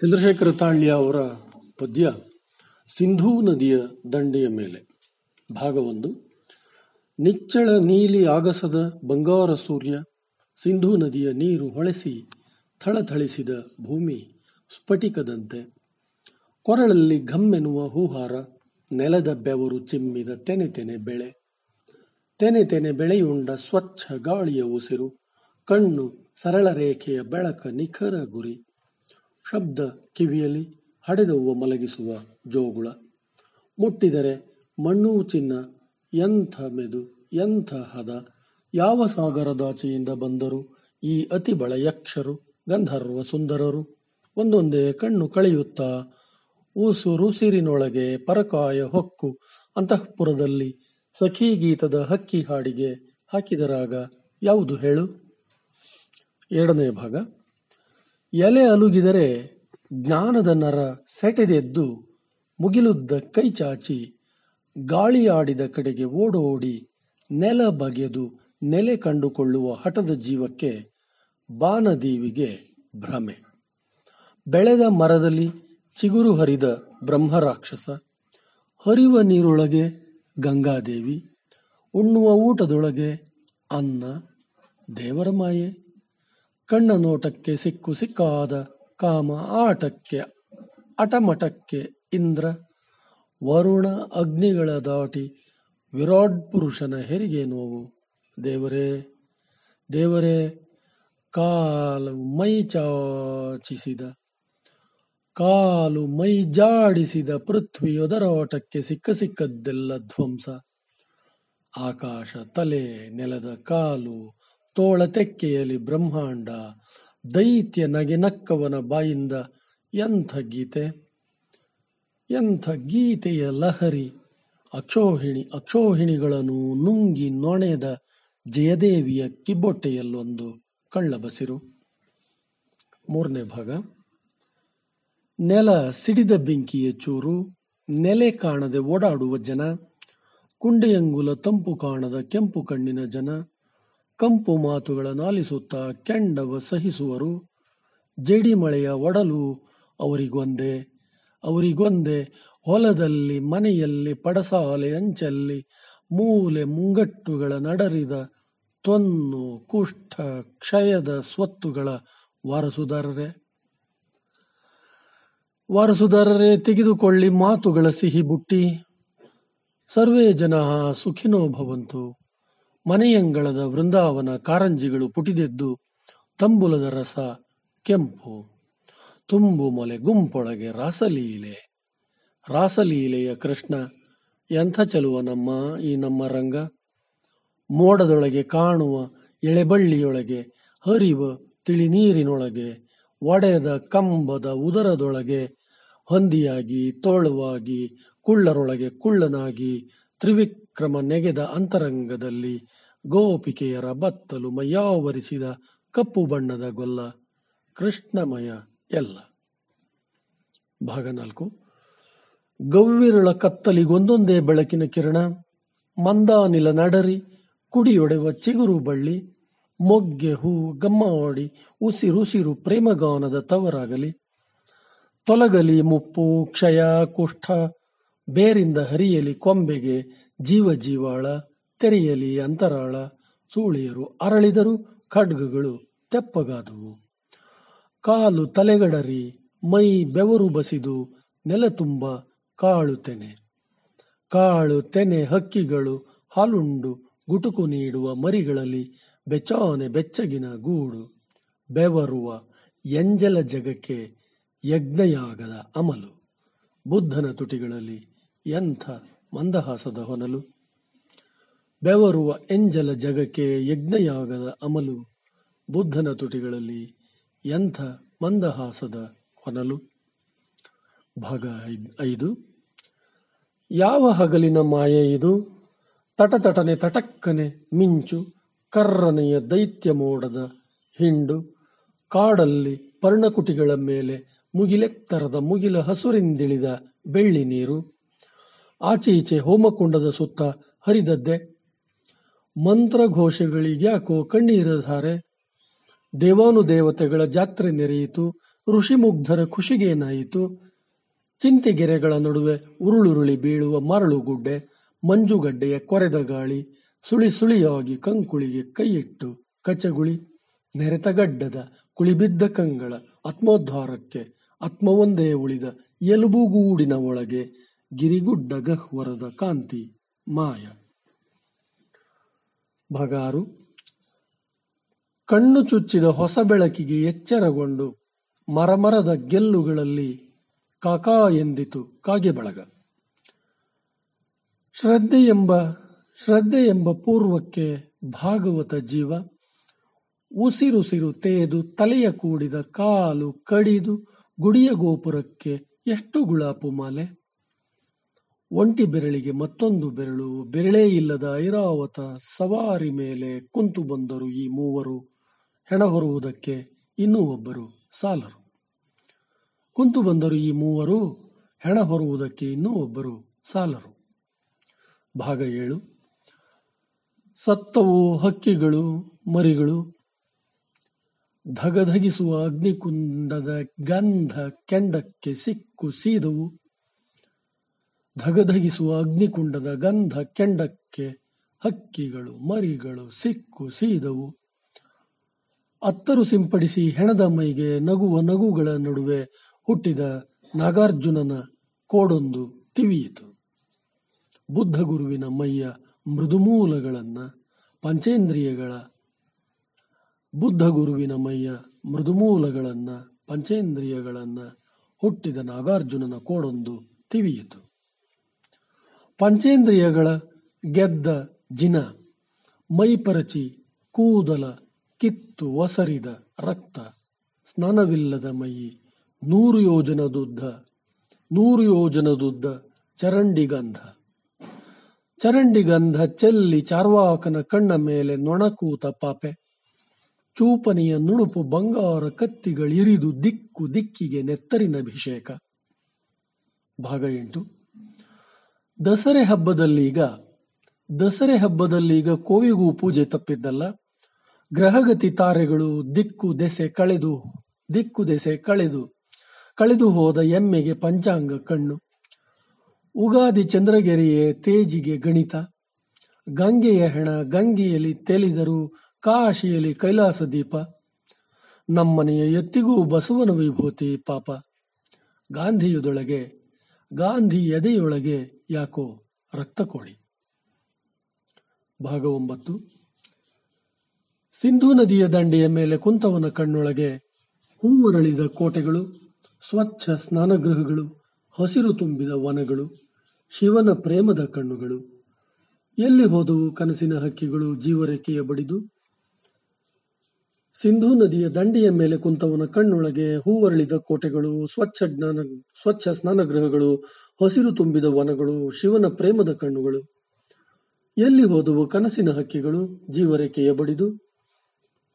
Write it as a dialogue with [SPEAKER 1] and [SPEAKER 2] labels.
[SPEAKER 1] ಚಂದ್ರಶೇಖರ ತಾಳ್ಯ ಅವರ ಪದ್ಯ ಸಿಂಧೂ ನದಿಯ ದಂಡೆಯ ಮೇಲೆ. ಭಾಗ ಒಂದು. ನಿಚ್ಚಳ ನೀಲಿ ಆಗಸದ ಬಂಗಾರ ಸೂರ್ಯ ಸಿಂಧೂ ನದಿಯ ನೀರು ಹೊಳೆಸಿ ಥಳಥಳಿಸಿದ ಭೂಮಿ ಸ್ಫಟಿಕದಂತೆ. ಕೊರಳಲ್ಲಿ ಘಮ್ಮೆನ್ನುವ ಹೂಹಾರ ನೆಲದ ಬೆವರು ಚಿಮ್ಮಿದ ತೆನೆ ತೆನೆ ಬೆಳೆ. ತೆನೆ ತೆನೆ ಬೆಳೆಯುಂಡ ಸ್ವಚ್ಛ ಗಾಳಿಯ ಉಸಿರು, ಕಣ್ಣು ಸರಳ ರೇಖೆಯ ಬೆಳಕ ನಿಖರ ಗುರಿ. ಶಬ್ದ ಕಿವಿಯಲ್ಲಿ ಹಡೆದವ್ವ ಮಲಗಿಸುವ ಜೋಗುಳ. ಮುಟ್ಟಿದರೆ ಮಣ್ಣು ಚಿನ್ನ, ಎಂಥ ಮೆದು, ಎಂಥ ಹದ, ಯಾವ ಸಾಗರದಾಚೆಯಿಂದ ಬಂದರು ಈ ಅತಿ ಬಳ ಯಕ್ಷರು, ಗಂಧರ್ವ ಸುಂದರರು. ಒಂದೊಂದೇ ಕಣ್ಣು ಕಳೆಯುತ್ತಾ ಉಸುರುಸಿರಿನೊಳಗೆ ಪರಕಾಯ ಹೊಕ್ಕು, ಅಂತಃಪುರದಲ್ಲಿ ಸಖಿ ಗೀತದ ಹಕ್ಕಿ ಹಾಡಿಗೆ ಹಾಕಿದರಾಗ ಯಾವುದು ಹೇಳು? ಎರಡನೇ ಭಾಗ. ಎಲೆ ಅಲುಗಿದರೆ ಜ್ಞಾನದ ನರ ಸೆಟೆದೆದ್ದು ಮುಗಿಲುದ್ದ ಕೈ ಚಾಚಿ ಗಾಳಿಯಾಡಿದ ಕಡೆಗೆ ಓಡೋಡಿ ನೆಲ ಬಗೆದು ನೆಲೆ ಕಂಡುಕೊಳ್ಳುವ ಹಠದ ಜೀವಕ್ಕೆ ಬಾನದೀವಿಗೆ ಭ್ರಮೆ. ಬೆಳೆದ ಮರದಲ್ಲಿ ಚಿಗುರು ಹರಿದ ಬ್ರಹ್ಮರಾಕ್ಷಸ, ಹರಿವ ನೀರೊಳಗೆ ಗಂಗಾದೇವಿ, ಉಣ್ಣುವ ಊಟದೊಳಗೆ ಅನ್ನ, ದೇವರ ಮಾಯೆ ಕಣ್ಣ ನೋಟಕ್ಕೆ ಸಿಕ್ಕು ಸಿಕ್ಕಾದ ಕಾಮ ಆಟಕ್ಕೆ, ಅಟಮಟಕ್ಕೆ ಇಂದ್ರ, ವರುಣ ಅಗ್ನಿಗಳ ದಾಟಿ ವಿರಾಟ್ ಪುರುಷನ ಹೆರಿಗೆ ನೋವು. ದೇವರೇ ದೇವರೇ, ಕಾಲು ಮೈ ಚಾಚಿಸಿದ, ಕಾಲು ಮೈ ಜಾಡಿಸಿದ ಪೃಥ್ವಿಯೊದರಾಟಕ್ಕೆ ಸಿಕ್ಕ ಸಿಕ್ಕದ್ದೆಲ್ಲ ಧ್ವಂಸ. ಆಕಾಶ ತಲೆ ನೆಲದ ಕಾಲು ತೋಳ ತೆಕ್ಕೆಯಲ್ಲಿ ಬ್ರಹ್ಮಾಂಡ, ದೈತ್ಯ ನಗೆ ನಕ್ಕವನ ಬಾಯಿಂದ ಎಂಥ ಗೀತೆ? ಎಂಥ ಗೀತೆಯ ಲಹರಿ? ಅಕ್ಷೋಹಿಣಿ ಅಕ್ಷೋಹಿಣಿಗಳನ್ನು ನುಂಗಿ ನೊಣೆದ ಜಯದೇವಿಯ ಕಿಬ್ಬೊಟ್ಟೆಯಲ್ಲೊಂದು ಕಳ್ಳಬಸಿರು. ಮೂರನೇ ಭಾಗ. ನೆಲ ಸಿಡಿದ ಬೆಂಕಿಯ ಚೂರು, ನೆಲೆ ಕಾಣದೆ ಓಡಾಡುವ ಜನ, ಕುಂಡೆಯಂಗುಲ ತಂಪು ಕಾಣದ ಕೆಂಪು ಕಣ್ಣಿನ ಜನ ಕಂಪು ಮಾತುಗಳನ್ನು ಆಲಿಸುತ್ತಾ ಕೆಂಡವ ಸಹಿಸುವರು. ಜಡಿ ಮಳೆಯ ಒಡಲು ಅವರಿಗೊಂದೆ ಅವರಿಗೊಂದೆ, ಹೊಲದಲ್ಲಿ ಮನೆಯಲ್ಲಿ ಪಡಸಾಲೆ ಅಂಚಲ್ಲಿ ಮೂಲೆ ಮುಂಗಟ್ಟುಗಳ ನಡರಿದ ತೊನ್ನು ಕುಷ್ಠ ಕ್ಷಯದ ಸ್ವತ್ತುಗಳ ವಾರಸುದಾರರೇ. ವಾರಸುದಾರರೇ, ತೆಗೆದುಕೊಳ್ಳಿ ಮಾತುಗಳ ಸಿಹಿ ಬುಟ್ಟಿ. ಸರ್ವೇ ಜನ ಸುಖಿನೋ ಭವಂತು. ಮನೆಯಂಗಳದ ವೃಂದಾವನ ಕಾರಂಜಿಗಳು ಪುಟಿದೆದ್ದು ತಂಬುಲದ ರಸ ಕೆಂಪು. ತುಂಬು ಮೊಲೆ ಗುಂಪೊಳಗೆ ರಾಸಲೀಲೆ. ರಾಸಲೀಲೆಯ ಕೃಷ್ಣ, ಎಂಥ ಚೆಲುವ ನಮ್ಮ ಈ ನಮ್ಮ ರಂಗ? ಮೋಡದೊಳಗೆ ಕಾಣುವ ಎಳೆಬಳ್ಳಿಯೊಳಗೆ ಹರಿವ ತಿಳಿನೀರಿನೊಳಗೆ ಒಡೆದ ಕಂಬದ ಉದರದೊಳಗೆ ಹೊಂದಿಯಾಗಿ ತೋಳುವಾಗಿ ಕುಳ್ಳರೊಳಗೆ ಕುಳ್ಳನಾಗಿ ತ್ರಿವಿಕ್ರಮ ನೆಗೆದ ಅಂತರಂಗದಲ್ಲಿ ಗೋಪಿಕೆಯರ ಬತ್ತಲು ಮೈಯಾವರಿಸಿದ ಕಪ್ಪು ಬಣ್ಣದ ಗೊಲ್ಲ ಕೃಷ್ಣಮಯ ಎಲ್ಲ. ಭಾಗ ನಾಲ್ಕು. ಗವ್ವಿರಳ ಕತ್ತಲಿಗೊಂದೊಂದೇ ಬೆಳಕಿನ ಕಿರಣ, ಮಂದಾನಿಲ ನಡರಿ, ಕುಡಿಯೊಡೆವ ಚಿಗುರು ಬಳ್ಳಿ, ಮೊಗ್ಗೆ ಹೂ ಗಮ್ಮಾಡಿ ಉಸಿರುಸಿರು ಪ್ರೇಮಗಾನದ ತವರಾಗಲಿ. ತೊಲಗಲಿ ಮುಪ್ಪು, ಕ್ಷಯ, ಕುಷ್ಠ, ಬೇರಿಂದ ಹರಿಯಲಿ ಕೊಂಬೆಗೆ ಜೀವ ಜೀವಾಳ. ತೆರೆಯಲಿ ಅಂತರಾಳ ಸೂಳಿಯರು ಅರಳಿದರು ಖಡ್ಗಗಳು ತೆಪ್ಪಗಾದುವು. ಕಾಲು ತಲೆಗಡರಿ ಮೈ ಬೆವರು ಬಸಿದು ನೆಲ ತುಂಬ ಕಾಳು ತೆನೆ. ಕಾಳು ತೆನೆ ಹಕ್ಕಿಗಳು ಹಾಲುಂಡು ಗುಟುಕು ನೀಡುವ ಮರಿಗಳಲ್ಲಿ ಬೆಚಾನೆ ಬೆಚ್ಚಗಿನ ಗೂಡು. ಬೆವರುವ ಎಂಜಲ ಜಗಕ್ಕೆ ಯಜ್ಞಯಾಗದ ಅಮಲು. ಬುದ್ಧನ ತುಟಿಗಳಲ್ಲಿ ಎಂಥ ಮಂದಹಾಸದ ಹೊನಲು. ಬೆವರುವ ಎಂಜಲ ಜಗಕ್ಕೆ ಯಜ್ಞಯಾಗದ ಅಮಲು, ಬುದ್ಧನ ತುಟಿಗಳಲ್ಲಿ ಎಂಥ ಮಂದಹಾಸದ ಹೊನಲು. ಭಾಗ ಐದ್- ಯಾವ ಹಗಲಿನ ಮಾಯೆ ಇದು? ತಟತಟನೆ ತಟಕ್ಕನೆ ಮಿಂಚು ಕರ್ರನೆಯ ದೈತ್ಯ ಮೋಡದ ಹಿಂಡು, ಕಾಡಲ್ಲಿ ಪರ್ಣಕುಟಿಗಳ ಮೇಲೆ ಮುಗಿಲೆತ್ತರದ ಮುಗಿಲ ಹಸುರಿಂದಿಳಿದ ಬೆಳ್ಳಿ ನೀರು. ಆಚೀಚೆ ಹೋಮಕುಂಡದ ಸುತ್ತ ಹರಿದದ್ದೆ ಮಂತ್ರಘೋಷಗಳಿಗ್ಯಾಕೋ ಕಣ್ಣೀರ ಕಣ್ಣೀರಧಾರೆ ದೇವಾನುದೇವತೆಗಳ ಜಾತ್ರೆ ನೆರೆಯಿತು, ಋಷಿಮುಗ್ಧರ ಖುಷಿಗೇನಾಯಿತು ಚಿಂತೆಗೆರೆಗಳ ನಡುವೆ ಉರುಳುರುಳಿ ಬೀಳುವ ಮರಳುಗುಡ್ಡೆ, ಮಂಜುಗಡ್ಡೆಯ ಕೊರೆದ ಗಾಳಿ, ಸುಳಿ ಸುಳಿಯಾಗಿ ಕಂಕುಳಿಗೆ ಕೈಯಿಟ್ಟು ಕಚಗುಳಿ ನೆರೆತಗಡ್ಡದ ಕುಳಿಬಿದ್ದ ಕಂಗಳ ಆತ್ಮೋದ್ಧಾರಕ್ಕೆ, ಆತ್ಮವೊಂದೇ ಉಳಿದ ಎಲುಬುಗೂಡಿನ ಒಳಗೆ ಗಿರಿಗುಡ್ಡ ಗಹ್ವರದ ಕಾಂತಿ ಮಾಯ. ಬಗಾರು. ಕಣ್ಣು ಚುಚ್ಚಿದ ಹೊಸ ಬೆಳಕಿಗೆ ಎಚ್ಚರಗೊಂಡು ಮರಮರದ ಗೆಲ್ಲುಗಳಲ್ಲಿ ಕಾಕಾ ಎಂದಿತು ಕಾಗೆ ಬಳಗ. ಶ್ರದ್ಧೆ ಎಂಬ ಶ್ರದ್ಧೆ ಎಂಬ ಪೂರ್ವಕ್ಕೆ ಭಾಗವತ ಜೀವ. ಉಸಿರುಸಿರು ತೇದು ತಲೆಯ ಕೂಡಿದ ಕಾಲು ಕಡಿದು ಗುಡಿಯ ಗೋಪುರಕ್ಕೆ ಎಷ್ಟು ಗುಳಾಪು ಮಾಲೆ. ಒಂಟಿ ಬೆರಳಿಗೆ ಮತ್ತೊಂದು ಬೆರಳು, ಬೆರಳೇ ಇಲ್ಲದ ಐರಾವತ ಸವಾರಿ ಮೇಲೆ ಕುಂತು ಬಂದರು ಈ ಮೂವರು. ಹೆಣ ಹೊರುವುದಕ್ಕೆ ಇನ್ನೂ ಒಬ್ಬರು, ಸಾಲರು. ಕುಂತು ಬಂದರು ಈ ಮೂವರು ಹೆಣ ಹೊರುವುದಕ್ಕೆ ಇನ್ನೂ ಒಬ್ಬರು, ಸಾಲರು. ಭಾಗ ಏಳು. ಸತ್ತವು ಹಕ್ಕಿಗಳು, ಮರಿಗಳು. ಧಗಧಗಿಸುವ ಅಗ್ನಿಕುಂಡದ ಗಂಧ ಕೆಂಡಕ್ಕೆ ಸಿಕ್ಕು ಸೀದವು. ಧಗಧಗಿಸುವ ಅಗ್ನಿಕುಂಡದ ಗಂಧ ಕೆಂಡಕ್ಕೆ ಹಕ್ಕಿಗಳು, ಮರಿಗಳು ಸಿಕ್ಕು ಸೀದವು. ಅತ್ತರು ಸಿಂಪಡಿಸಿ ಹೆಣದ ಮೈಗೆ ನಗುವ ನಗುಗಳ ನಡುವೆ ಹುಟ್ಟಿದ ನಾಗಾರ್ಜುನನ ಕೋಡೊಂದು ತಿವಿಯಿತು ಬುದ್ಧ ಗುರುವಿನ ಮೈಯ ಮೃದುಮೂಲಗಳನ್ನ ಪಂಚೇಂದ್ರಿಯಗಳ ಬುದ್ಧ ಗುರುವಿನ ಮೈಯ ಮೃದುಮೂಲಗಳನ್ನ ಪಂಚೇಂದ್ರಿಯಗಳನ್ನ ಹುಟ್ಟಿದ ನಾಗಾರ್ಜುನನ ಕೋಡೊಂದು ತಿವಿಯಿತು ಪಂಚೇಂದ್ರಿಯಗಳ ಗೆದ್ದ ಜಿನ ಮೈಪರಚಿ ಕೂದಲ, ಕಿತ್ತು ಒಸರಿದ ರಕ್ತ, ಸ್ನಾನವಿಲ್ಲದ ಮೈ, ನೂರು ಯೋಜನದುದ್ದ ನೂರು ಯೋಜನದುದ್ದ ಚರಂಡಿಗಂಧ. ಚರಂಡಿಗಂಧ ಚೆಲ್ಲಿ ಚಾರ್ವಾಕನ ಕಣ್ಣ ಮೇಲೆ ನೊಣಕೂತ ಪಾಪೆ. ಚೂಪನೆಯ ನುಣುಪು ಬಂಗಾರ ಕತ್ತಿಗಳಿರಿದು ದಿಕ್ಕು ದಿಕ್ಕಿಗೆ ನೆತ್ತರಿನ ಅಭಿಷೇಕ. ಭಾಗ ಎಂಟು. ದಸರೆ ಹಬ್ಬದಲ್ಲೀಗ ದಸರೆ ಹಬ್ಬದಲ್ಲೀಗ ಕೋವಿಗೂ ಪೂಜೆ ತಪ್ಪಿದ್ದಲ್ಲ. ಗ್ರಹಗತಿ ತಾರೆಗಳು ದಿಕ್ಕು ದೆಸೆ ಕಳೆದು, ದಿಕ್ಕು ದೆಸೆ ಕಳೆದು ಕಳೆದು ಹೋದ ಎಮ್ಮೆಗೆ ಪಂಚಾಂಗ ಕಣ್ಣು. ಉಗಾದಿ ಚಂದ್ರಗೆರೆಯೇ ತೇಜಿಗೆ ಗಣಿತ. ಗಂಗೆಯ ಹೆಣ ಗಂಗೆಯಲ್ಲಿ ತೆಲಿದರು ಕಾಶಿಯಲ್ಲಿ ಕೈಲಾಸ ದೀಪ. ನಮ್ಮನೆಯ ಎತ್ತಿಗೂ ಬಸವನ ವಿಭೂತಿ ಪಾಪ. ಗಾಂಧಿಯದೊಳಗೆ ಗಾಂಧಿ ಎದೆಯೊಳಗೆ ಯಾಕೋ ರಕ್ತಕೋಳಿ. ಭಾಗ ಒಂಬತ್ತು. ಸಿಂಧೂ ನದಿಯ ದಂಡೆಯ ಮೇಲೆ ಕುಂತವನ ಕಣ್ಣೊಳಗೆ ಹೂವರಳಿದ ಕೋಟೆಗಳು, ಸ್ವಚ್ಛ ಸ್ನಾನಗೃಹಗಳು, ಹಸಿರು ತುಂಬಿದ ವನಗಳು, ಶಿವನ ಪ್ರೇಮದ ಕಣ್ಣುಗಳು. ಎಲ್ಲಿ ಹೋದವು ಕನಸಿನ ಹಕ್ಕಿಗಳು ಜೀವರೇಖೆಯ ಬಡಿದು? ಸಿಂಧೂ ನದಿಯ ದಂಡೆಯ ಮೇಲೆ ಕುಂತವನ ಕಣ್ಣೊಳಗೆ ಹೂವರಳಿದ ಕೋಟೆಗಳು, ಸ್ವಚ್ಛ ಜ್ಞಾನ, ಸ್ವಚ್ಛ ಸ್ನಾನಗೃಹಗಳು, ಹಸಿರು ತುಂಬಿದ ವನಗಳು, ಶಿವನ ಪ್ರೇಮದ ಕಣ್ಣುಗಳು. ಎಲ್ಲಿ ಹೋದವು ಕನಸಿನ ಹಕ್ಕಿಗಳು, ಜೀವರೇಖೆಯ ಬಡಿದು?